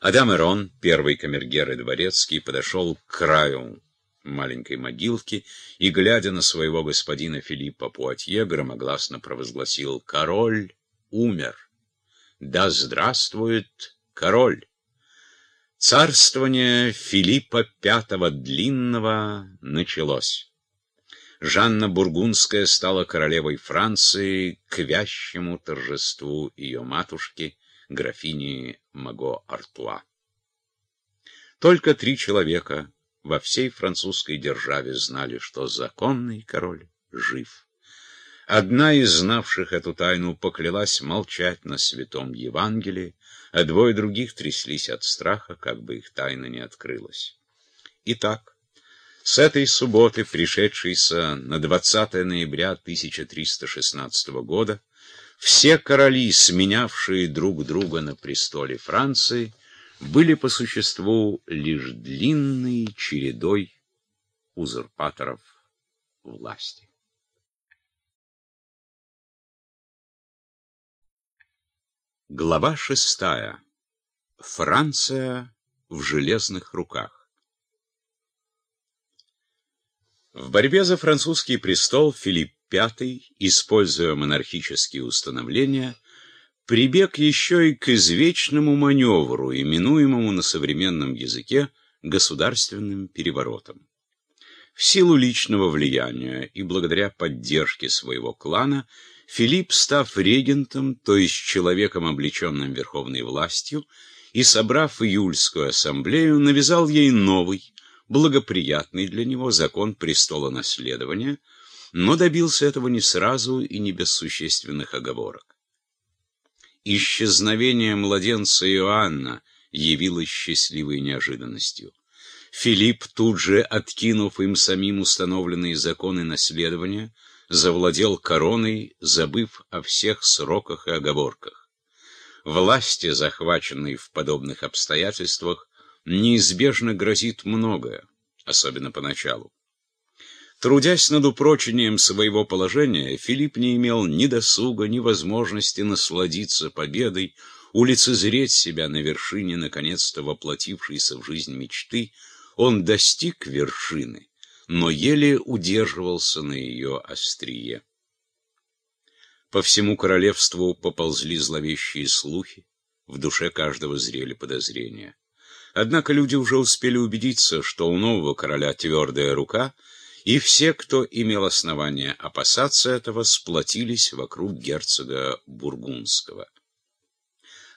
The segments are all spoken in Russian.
Адам Эрон, первый камергер и дворецкий, подошел к краю маленькой могилки и, глядя на своего господина Филиппа Пуатье, громогласно провозгласил «Король умер! Да здравствует король!» Царствование Филиппа V Длинного началось. Жанна Бургундская стала королевой Франции к вящему торжеству ее матушки, графини Маго-Артуа. Только три человека во всей французской державе знали, что законный король жив. Одна из знавших эту тайну поклялась молчать на святом Евангелии, а двое других тряслись от страха, как бы их тайна не открылась. Итак, с этой субботы, пришедшейся на 20 ноября 1316 года, все короли, сменявшие друг друга на престоле Франции, были по существу лишь длинной чередой узурпаторов власти. Глава шестая. Франция в железных руках. В борьбе за французский престол Филипп V, используя монархические установления, прибег еще и к извечному маневру, именуемому на современном языке государственным переворотом. В силу личного влияния и благодаря поддержке своего клана Филипп, став регентом, то есть человеком, облеченным верховной властью, и, собрав июльскую ассамблею, навязал ей новый, благоприятный для него закон престола наследования, но добился этого не сразу и не без существенных оговорок. Исчезновение младенца Иоанна явилось счастливой неожиданностью. Филипп, тут же откинув им самим установленные законы наследования, завладел короной, забыв о всех сроках и оговорках. Власти, захваченной в подобных обстоятельствах, неизбежно грозит многое, особенно поначалу. Трудясь над упрочением своего положения, Филипп не имел ни досуга, ни возможности насладиться победой, улицезреть себя на вершине наконец-то воплотившейся в жизнь мечты, он достиг вершины, но еле удерживался на ее острие. По всему королевству поползли зловещие слухи, в душе каждого зрели подозрения. Однако люди уже успели убедиться, что у нового короля твердая рука — и все, кто имел основание опасаться этого, сплотились вокруг герцога Бургундского.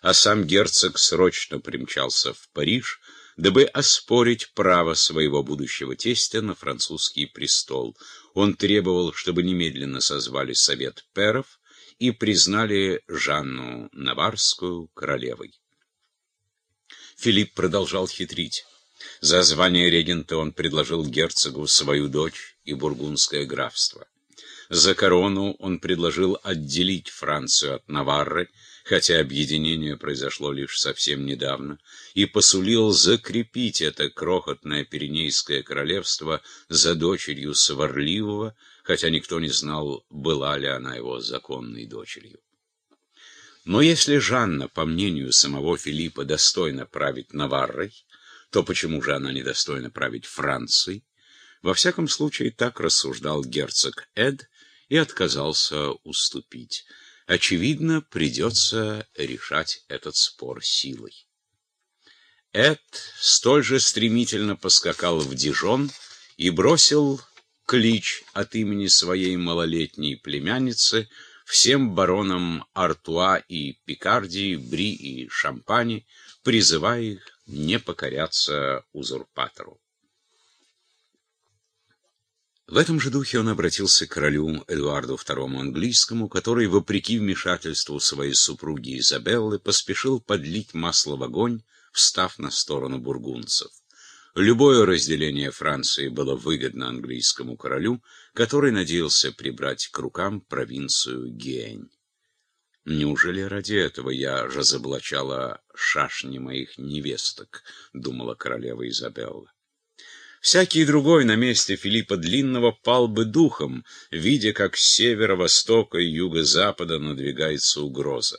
А сам герцог срочно примчался в Париж, дабы оспорить право своего будущего тестя на французский престол. Он требовал, чтобы немедленно созвали совет перов и признали Жанну Наварскую королевой. Филипп продолжал хитрить. За звание регента он предложил герцогу свою дочь и бургундское графство. За корону он предложил отделить Францию от Наварры, хотя объединение произошло лишь совсем недавно, и посулил закрепить это крохотное Пиренейское королевство за дочерью Сварливого, хотя никто не знал, была ли она его законной дочерью. Но если Жанна, по мнению самого Филиппа, достойна править Наваррой, то почему же она недостойна править Францией? Во всяком случае, так рассуждал герцог Эд и отказался уступить. Очевидно, придется решать этот спор силой. Эд столь же стремительно поскакал в Дижон и бросил клич от имени своей малолетней племянницы всем баронам Артуа и Пикардии, Бри и Шампани, призывая их не покоряться узурпатору. В этом же духе он обратился к королю Эдуарду II английскому, который, вопреки вмешательству своей супруги Изабеллы, поспешил подлить масло в огонь, встав на сторону бургундцев. Любое разделение Франции было выгодно английскому королю, который надеялся прибрать к рукам провинцию Гень. Неужели ради этого я разоблачала шашни моих невесток, думала королева Изабелла. Всякий другой на месте Филиппа Длинного пал бы духом, видя, как с севера, востока и юго-запада надвигается угроза.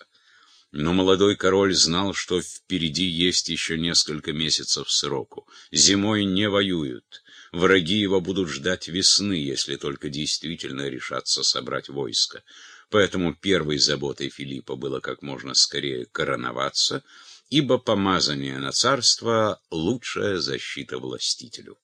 Но молодой король знал, что впереди есть еще несколько месяцев сроку. Зимой не воюют. Враги его будут ждать весны, если только действительно решатся собрать войско. Поэтому первой заботой Филиппа было как можно скорее короноваться, ибо помазание на царство — лучшая защита властителю.